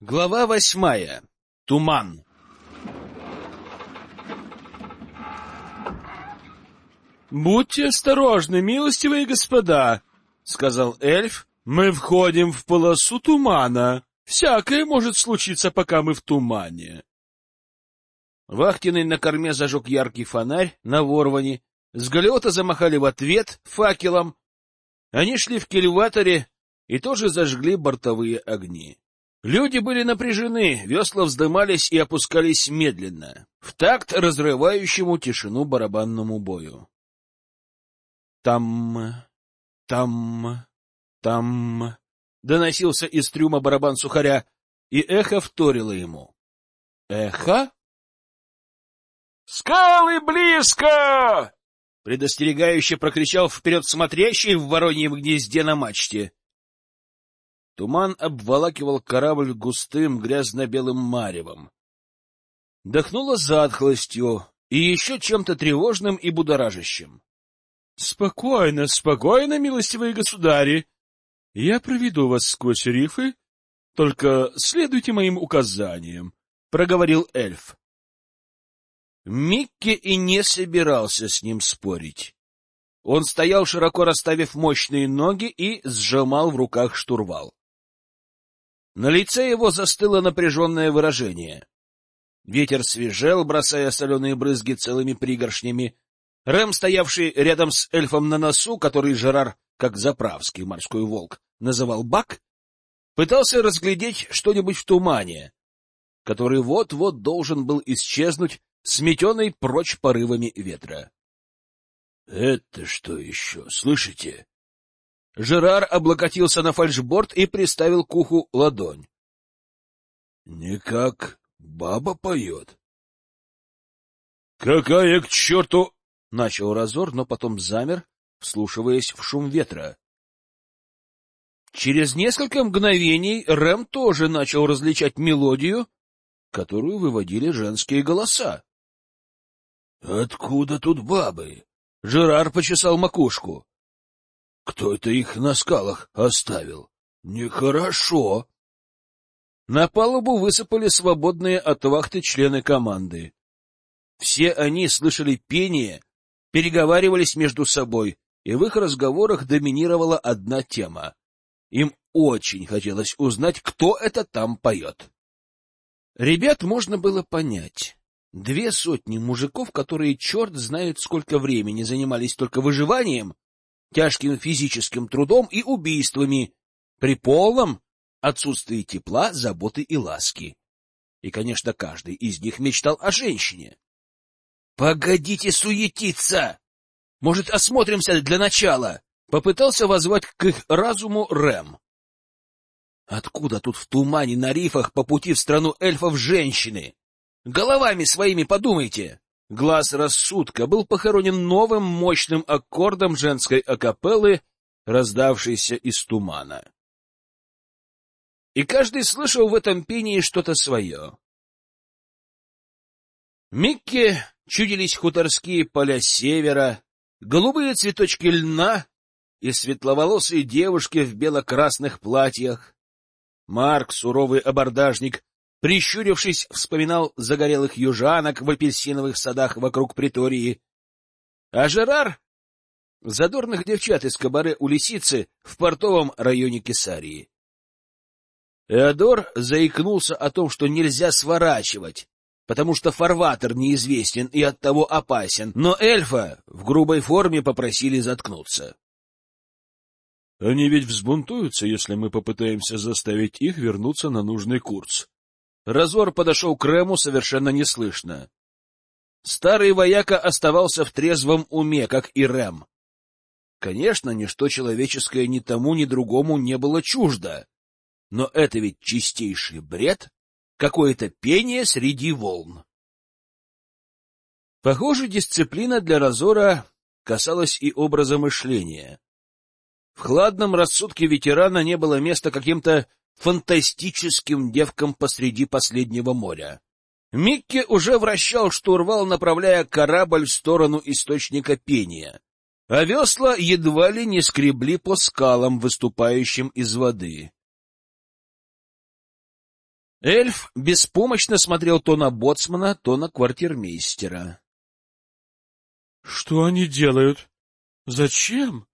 Глава восьмая. Туман. «Будьте осторожны, милостивые господа», — сказал эльф. «Мы входим в полосу тумана. Всякое может случиться, пока мы в тумане». Вахтенный на корме зажег яркий фонарь на ворване. С галеота замахали в ответ факелом. Они шли в кильваторе и тоже зажгли бортовые огни. Люди были напряжены, весла вздымались и опускались медленно, в такт разрывающему тишину барабанному бою. Там, там, там доносился из трюма барабан сухаря, и эхо вторило ему. Эхо? «Скалы близко!» — предостерегающе прокричал вперед смотрящий в вороньем гнезде на мачте. Туман обволакивал корабль густым грязно-белым маревом. Дохнуло затхлостью и еще чем-то тревожным и будоражащим. — Спокойно, спокойно, милостивые государи. Я проведу вас сквозь рифы, только следуйте моим указаниям, — проговорил эльф. Микки и не собирался с ним спорить. Он стоял, широко расставив мощные ноги, и сжимал в руках штурвал. На лице его застыло напряженное выражение. Ветер свежел, бросая соленые брызги целыми пригоршнями. Рэм, стоявший рядом с эльфом на носу, который Жерар, как заправский морской волк, называл Бак, пытался разглядеть что-нибудь в тумане, который вот-вот должен был исчезнуть, сметенный прочь порывами ветра. — Это что еще, слышите? Жерар облокотился на фальшборд и приставил к уху ладонь. — Никак баба поет. — Какая к черту... — начал разор, но потом замер, вслушиваясь в шум ветра. Через несколько мгновений Рэм тоже начал различать мелодию, которую выводили женские голоса. — Откуда тут бабы? — Жерар почесал макушку. Кто это их на скалах оставил? Нехорошо. На палубу высыпали свободные от вахты члены команды. Все они слышали пение, переговаривались между собой, и в их разговорах доминировала одна тема. Им очень хотелось узнать, кто это там поет. Ребят можно было понять. Две сотни мужиков, которые черт знает сколько времени занимались только выживанием, тяжким физическим трудом и убийствами при полном отсутствии тепла, заботы и ласки. И, конечно, каждый из них мечтал о женщине. «Погодите суетиться! Может, осмотримся для начала?» Попытался возвать к их разуму Рэм. Откуда тут в тумане на рифах по пути в страну эльфов женщины? Головами своими подумайте! Глаз рассудка был похоронен новым мощным аккордом женской акапеллы, раздавшейся из тумана. И каждый слышал в этом пении что-то свое. Микки чудились хуторские поля севера, голубые цветочки льна и светловолосые девушки в бело-красных платьях. Марк, суровый абордажник, прищурившись, вспоминал загорелых южанок в апельсиновых садах вокруг притории. А Жерар — задорных девчат из кабаре у лисицы в портовом районе Кесарии. Эодор заикнулся о том, что нельзя сворачивать, потому что фарватер неизвестен и оттого опасен, но эльфа в грубой форме попросили заткнуться. — Они ведь взбунтуются, если мы попытаемся заставить их вернуться на нужный курс, Разор подошел к Рэму совершенно неслышно. Старый вояка оставался в трезвом уме, как и Рэм. Конечно, ничто человеческое ни тому, ни другому не было чуждо. Но это ведь чистейший бред, какое-то пение среди волн. Похоже, дисциплина для Разора касалась и образа мышления. В хладном рассудке ветерана не было места каким-то фантастическим девкам посреди последнего моря. Микки уже вращал штурвал, направляя корабль в сторону источника пения, а весла едва ли не скребли по скалам, выступающим из воды. Эльф беспомощно смотрел то на боцмана, то на квартирмейстера. — Что они делают? Зачем?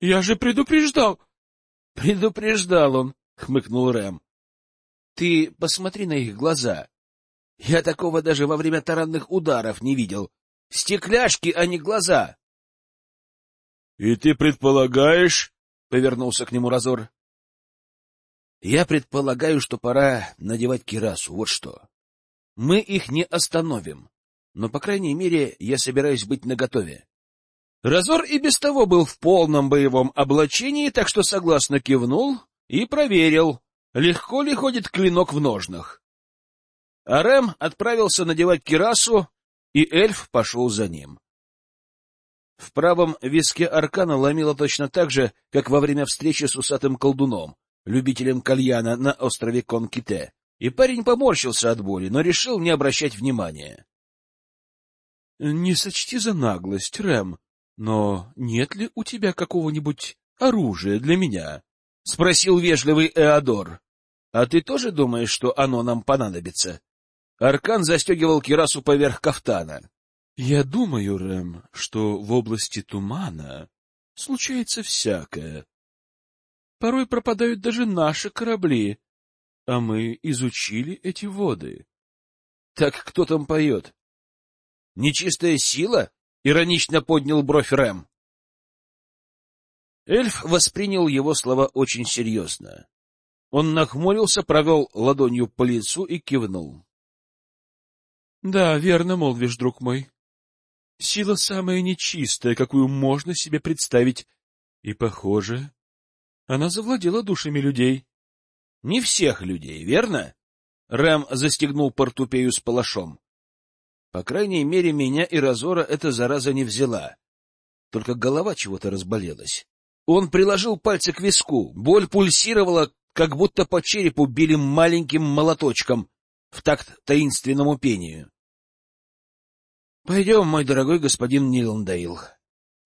Я же предупреждал. — Предупреждал он, — хмыкнул Рэм. — Ты посмотри на их глаза. Я такого даже во время таранных ударов не видел. Стекляшки, а не глаза. — И ты предполагаешь, — повернулся к нему Разор, — Я предполагаю, что пора надевать кирасу, вот что. Мы их не остановим, но, по крайней мере, я собираюсь быть наготове. Разор и без того был в полном боевом облачении, так что согласно кивнул и проверил, легко ли ходит клинок в ножнах. Арем отправился надевать кирасу, и эльф пошел за ним. В правом виске аркана ломило точно так же, как во время встречи с усатым колдуном, любителем кальяна на острове Конките, и парень поморщился от боли, но решил не обращать внимания. — Не сочти за наглость, Рэм, но нет ли у тебя какого-нибудь оружия для меня? — спросил вежливый Эодор. — А ты тоже думаешь, что оно нам понадобится? Аркан застегивал кирасу поверх кафтана. — Я думаю, Рэм, что в области тумана случается всякое. Порой пропадают даже наши корабли, а мы изучили эти воды. — Так кто там поет? — Нечистая сила? — иронично поднял бровь Рэм. Эльф воспринял его слова очень серьезно. Он нахмурился, провел ладонью по лицу и кивнул. — Да, верно молвишь, друг мой. Сила самая нечистая, какую можно себе представить, и, похоже, она завладела душами людей. — Не всех людей, верно? Рэм застегнул портупею с палашом. По крайней мере, меня и Разора эта зараза не взяла. Только голова чего-то разболелась. Он приложил пальцы к виску. Боль пульсировала, как будто по черепу били маленьким молоточком в такт таинственному пению. — Пойдем, мой дорогой господин Ниландейл.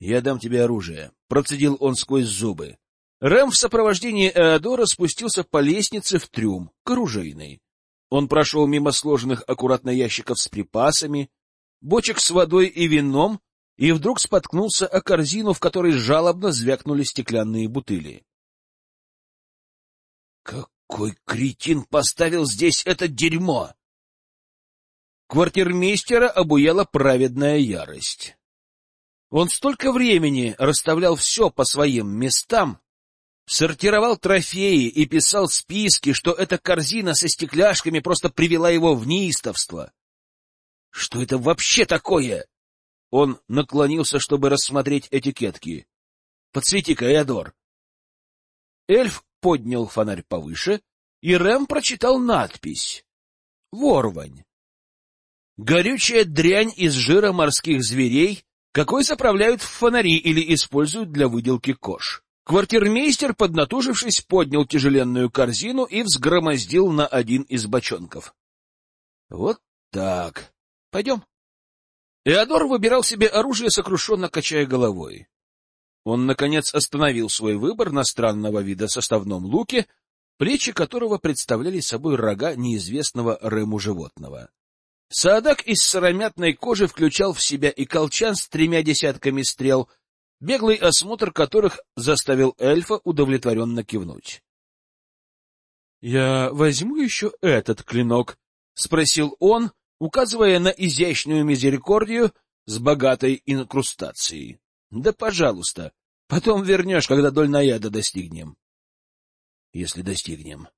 Я дам тебе оружие, — процедил он сквозь зубы. Рэм в сопровождении Эодора спустился по лестнице в трюм, к оружейной. Он прошел мимо сложенных аккуратно ящиков с припасами, бочек с водой и вином, и вдруг споткнулся о корзину, в которой жалобно звякнули стеклянные бутыли. — какой кретин поставил здесь это дерьмо? Квартирмейстера обуяла праведная ярость. Он столько времени расставлял все по своим местам, сортировал трофеи и писал списки, что эта корзина со стекляшками просто привела его в неистовство. Что это вообще такое? Он наклонился, чтобы рассмотреть этикетки. — Подсвети-ка, Эодор. Эльф поднял фонарь повыше, и Рэм прочитал надпись. «Ворвань». Горючая дрянь из жира морских зверей, какой заправляют в фонари или используют для выделки кож. Квартирмейстер, поднатужившись, поднял тяжеленную корзину и взгромоздил на один из бочонков. — Вот так. Пойдем. Эодор выбирал себе оружие, сокрушенно качая головой. Он, наконец, остановил свой выбор на странного вида составном луке, плечи которого представляли собой рога неизвестного Рэму животного. Саадак из сыромятной кожи включал в себя и колчан с тремя десятками стрел, беглый осмотр которых заставил эльфа удовлетворенно кивнуть. — Я возьму еще этот клинок? — спросил он, указывая на изящную мизерикордию с богатой инкрустацией. Да, пожалуйста. Потом вернешь, когда доль наяда достигнем. Если достигнем.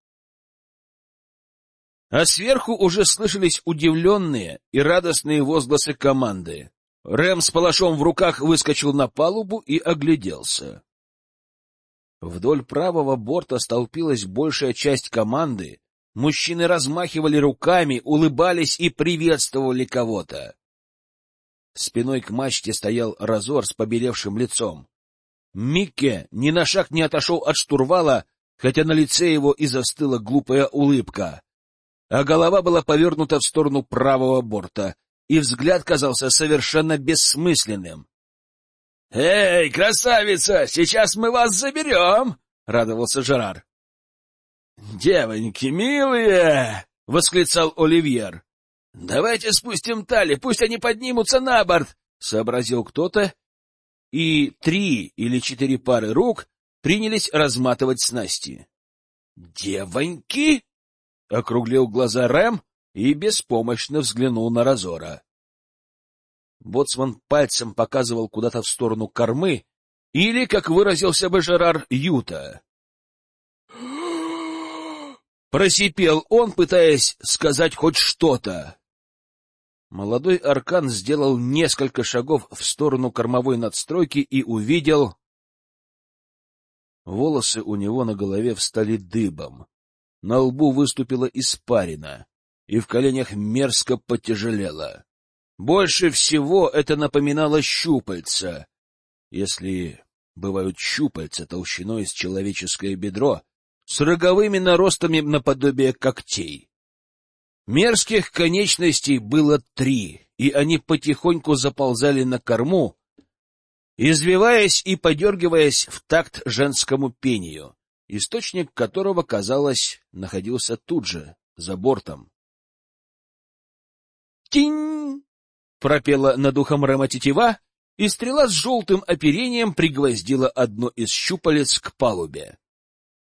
А сверху уже слышались удивленные и радостные возгласы команды. Рэм с палашом в руках выскочил на палубу и огляделся. Вдоль правого борта столпилась большая часть команды. Мужчины размахивали руками, улыбались и приветствовали кого-то. Спиной к мачте стоял Разор с побелевшим лицом. Микке ни на шаг не отошел от штурвала, хотя на лице его и застыла глупая улыбка, а голова была повернута в сторону правого борта, и взгляд казался совершенно бессмысленным. — Эй, красавица, сейчас мы вас заберем! — радовался Жерар. — Девоньки милые! — восклицал Оливьер. — Давайте спустим тали, пусть они поднимутся на борт! — сообразил кто-то, и три или четыре пары рук принялись разматывать снасти. «Девоньки!» — округлил глаза Рэм и беспомощно взглянул на Разора. Боцман пальцем показывал куда-то в сторону кормы, или, как выразился бы Жерар, Юта. Просипел он, пытаясь сказать хоть что-то. Молодой Аркан сделал несколько шагов в сторону кормовой надстройки и увидел... Волосы у него на голове встали дыбом. На лбу выступила испарина, и в коленях мерзко потяжелело. Больше всего это напоминало щупальца. Если бывают щупальца толщиной с человеческое бедро, с роговыми наростами наподобие когтей. Мерзких конечностей было три, и они потихоньку заползали на корму, извиваясь и подергиваясь в такт женскому пению, источник которого, казалось, находился тут же, за бортом. «Тинь!» — пропела над ухом Рэма тетива, и стрела с желтым оперением пригвоздила одно из щупалец к палубе.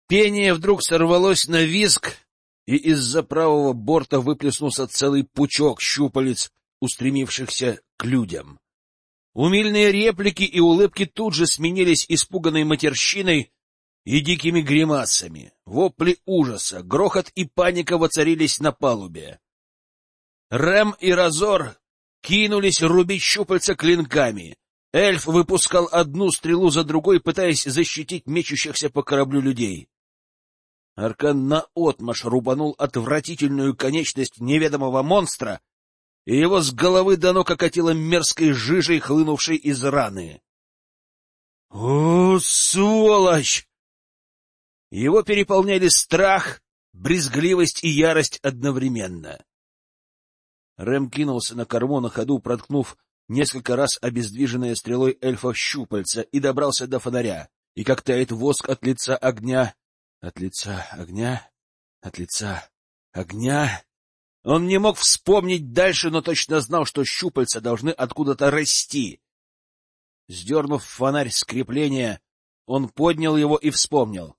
Пение вдруг сорвалось на виск, и из-за правого борта выплеснулся целый пучок щупалец, устремившихся к людям. Умильные реплики и улыбки тут же сменились испуганной матерщиной и дикими гримасами. Вопли ужаса, грохот и паника воцарились на палубе. Рэм и Разор кинулись рубить щупальца клинками. Эльф выпускал одну стрелу за другой, пытаясь защитить мечущихся по кораблю людей. Аркан наотмашь рубанул отвратительную конечность неведомого монстра, и его с головы до ног окатило мерзкой жижей, хлынувшей из раны. «О, сволочь!» Его переполняли страх, брезгливость и ярость одновременно. Рэм кинулся на корму на ходу, проткнув несколько раз обездвиженное стрелой эльфа щупальца и добрался до фонаря. И как тает воск от лица огня, от лица огня, от лица огня, он не мог вспомнить дальше, но точно знал, что щупальца должны откуда-то расти. Сдернув фонарь с крепления, он поднял его и вспомнил.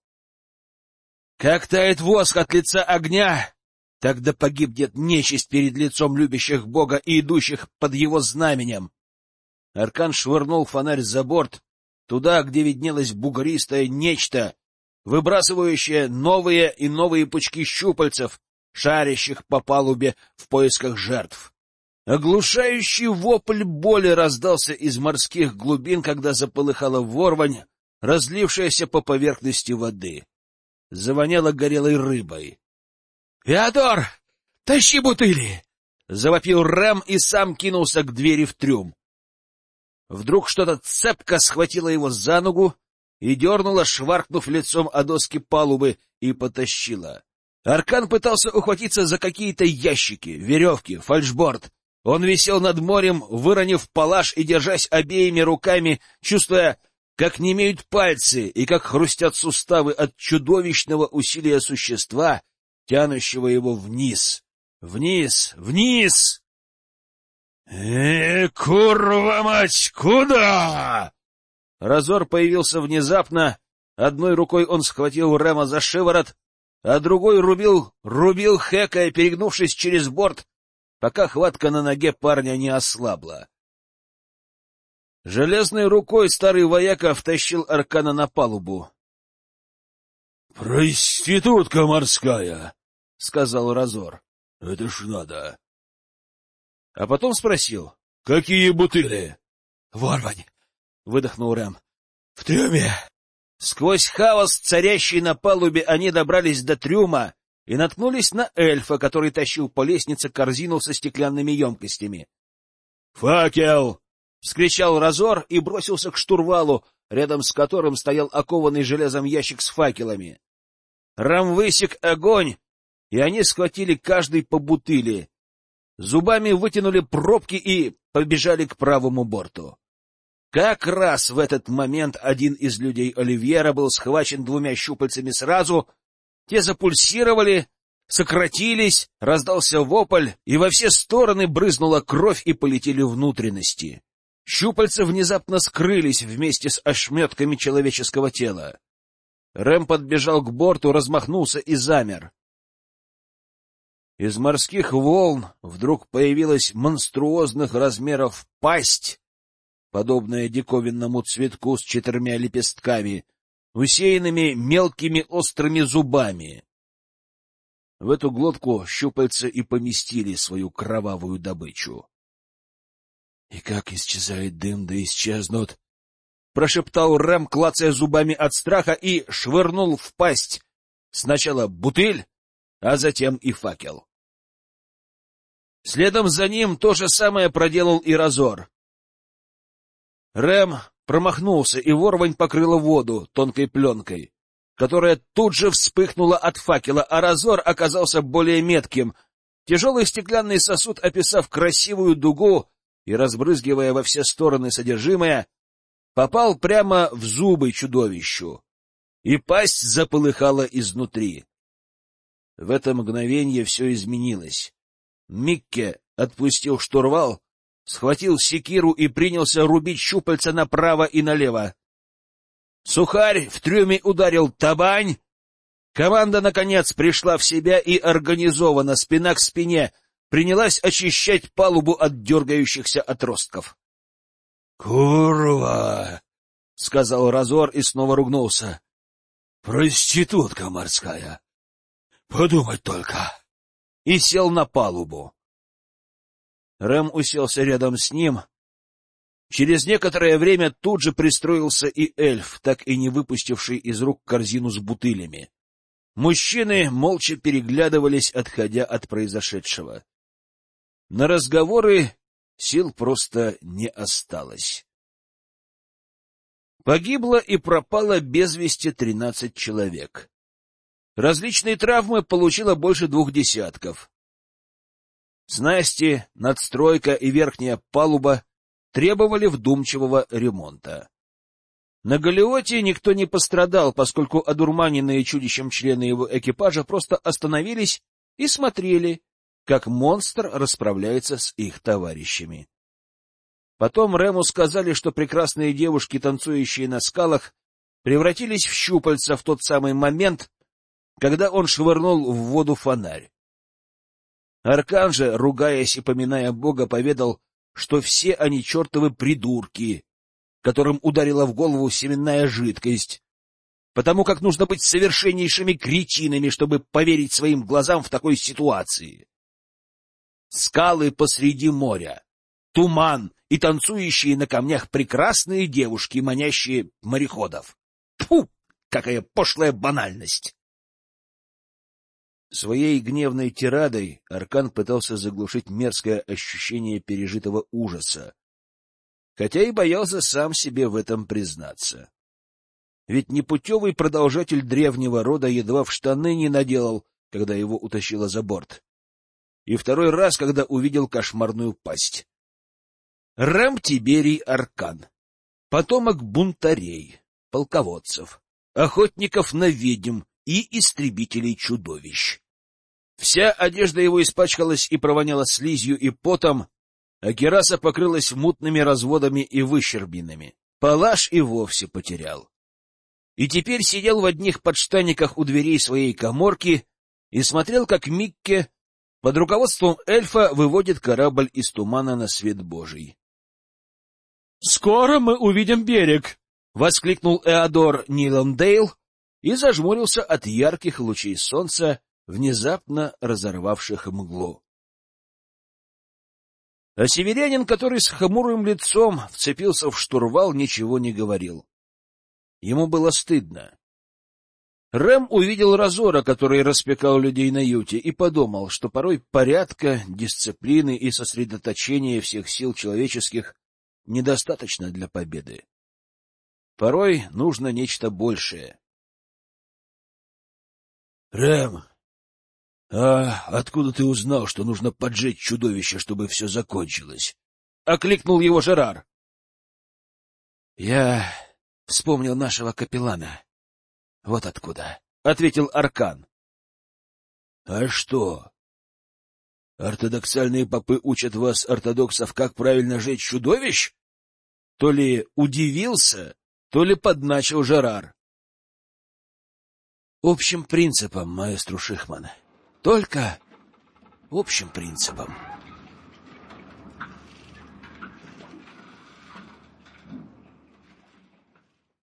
Как тает воск от лица огня, тогда погибнет нечисть перед лицом любящих Бога и идущих под его знаменем. Аркан швырнул фонарь за борт, туда, где виднелось бугристое нечто, выбрасывающее новые и новые пучки щупальцев, шарящих по палубе в поисках жертв. Оглушающий вопль боли раздался из морских глубин, когда заполыхала ворвань, разлившаяся по поверхности воды. Завоняло горелой рыбой. — Феодор, тащи бутыли! — завопил Рэм и сам кинулся к двери в трюм. Вдруг что-то цепко схватило его за ногу и дернуло, шваркнув лицом о доски палубы, и потащило. Аркан пытался ухватиться за какие-то ящики, веревки, фальшборд. Он висел над морем, выронив палаш и держась обеими руками, чувствуя, как немеют пальцы и как хрустят суставы от чудовищного усилия существа, тянущего его вниз, вниз, вниз. «Э, курва мать, куда?» Разор появился внезапно. Одной рукой он схватил Рема за шиворот, а другой рубил, рубил Хэкая, перегнувшись через борт, пока хватка на ноге парня не ослабла. Железной рукой старый вояка втащил Аркана на палубу. — Проститутка морская, — сказал Разор. — Это ж надо. А потом спросил. — Какие бутыли? — Ворвань, — выдохнул Рэм. — В трюме. Сквозь хаос, царящий на палубе, они добрались до трюма и наткнулись на эльфа, который тащил по лестнице корзину со стеклянными емкостями. «Факел!» — вскричал Разор и бросился к штурвалу, рядом с которым стоял окованный железом ящик с факелами. Рам высек огонь, и они схватили каждый по бутыли. Зубами вытянули пробки и побежали к правому борту. Как раз в этот момент один из людей Оливьера был схвачен двумя щупальцами сразу, те запульсировали, сократились, раздался вопль, и во все стороны брызнула кровь и полетели внутренности. Щупальца внезапно скрылись вместе с ошметками человеческого тела. Рэм подбежал к борту, размахнулся и замер. Из морских волн вдруг появилась монструозных размеров пасть, подобная диковинному цветку с четырьмя лепестками, усеянными мелкими острыми зубами. В эту глотку щупальца и поместили свою кровавую добычу. — И как исчезает дым, да исчезнут! — прошептал Рэм, клацая зубами от страха, и швырнул в пасть сначала бутыль, а затем и факел. Следом за ним то же самое проделал и Разор. Рэм промахнулся, и ворвань покрыла воду тонкой пленкой, которая тут же вспыхнула от факела, а Разор оказался более метким. Тяжелый стеклянный сосуд, описав красивую дугу и разбрызгивая во все стороны содержимое, попал прямо в зубы чудовищу, и пасть заполыхала изнутри. В это мгновение все изменилось. Микке отпустил штурвал, схватил секиру и принялся рубить щупальца направо и налево. Сухарь в трюме ударил табань. Команда, наконец, пришла в себя и организованно, спина к спине, принялась очищать палубу от дергающихся отростков. «Курва!» — сказал Разор и снова ругнулся. «Проститутка морская! Подумать только!» И сел на палубу. Рэм уселся рядом с ним. Через некоторое время тут же пристроился и эльф, так и не выпустивший из рук корзину с бутылями. Мужчины молча переглядывались, отходя от произошедшего. На разговоры сил просто не осталось. Погибло и пропало без вести тринадцать человек. Различные травмы получило больше двух десятков. Снасти, надстройка и верхняя палуба требовали вдумчивого ремонта. На Галиоте никто не пострадал, поскольку одурманенные чудищем члены его экипажа просто остановились и смотрели, как монстр расправляется с их товарищами. Потом Рему сказали, что прекрасные девушки, танцующие на скалах, превратились в щупальца в тот самый момент, когда он швырнул в воду фонарь. Аркан же, ругаясь и поминая Бога, поведал, что все они чертовы придурки, которым ударила в голову семенная жидкость, потому как нужно быть совершеннейшими кретинами, чтобы поверить своим глазам в такой ситуации. Скалы посреди моря, туман и танцующие на камнях прекрасные девушки, манящие мореходов. Тьфу! Какая пошлая банальность! Своей гневной тирадой Аркан пытался заглушить мерзкое ощущение пережитого ужаса, хотя и боялся сам себе в этом признаться. Ведь непутевый продолжатель древнего рода едва в штаны не наделал, когда его утащило за борт. И второй раз, когда увидел кошмарную пасть. Рэм Тиберий Аркан, потомок бунтарей, полководцев, охотников на ведьм, и истребителей чудовищ. Вся одежда его испачкалась и провоняла слизью и потом, а кераса покрылась мутными разводами и выщербинами. Палаш и вовсе потерял. И теперь сидел в одних подштаниках у дверей своей коморки и смотрел, как Микке под руководством эльфа выводит корабль из тумана на свет Божий. — Скоро мы увидим берег! — воскликнул Эодор Ниландейл, и зажмурился от ярких лучей солнца, внезапно разорвавших мглу. А северянин, который с хмурым лицом вцепился в штурвал, ничего не говорил. Ему было стыдно. Рэм увидел Разора, который распекал людей на юте, и подумал, что порой порядка, дисциплины и сосредоточения всех сил человеческих недостаточно для победы. Порой нужно нечто большее. — Рэм, а откуда ты узнал, что нужно поджечь чудовище, чтобы все закончилось? — окликнул его Жерар. — Я вспомнил нашего капеллана. Вот откуда, — ответил Аркан. — А что? Ортодоксальные попы учат вас, ортодоксов, как правильно жить чудовищ? То ли удивился, то ли подначил Жерар. Общим принципом, маэстру Шихман. Только общим принципом.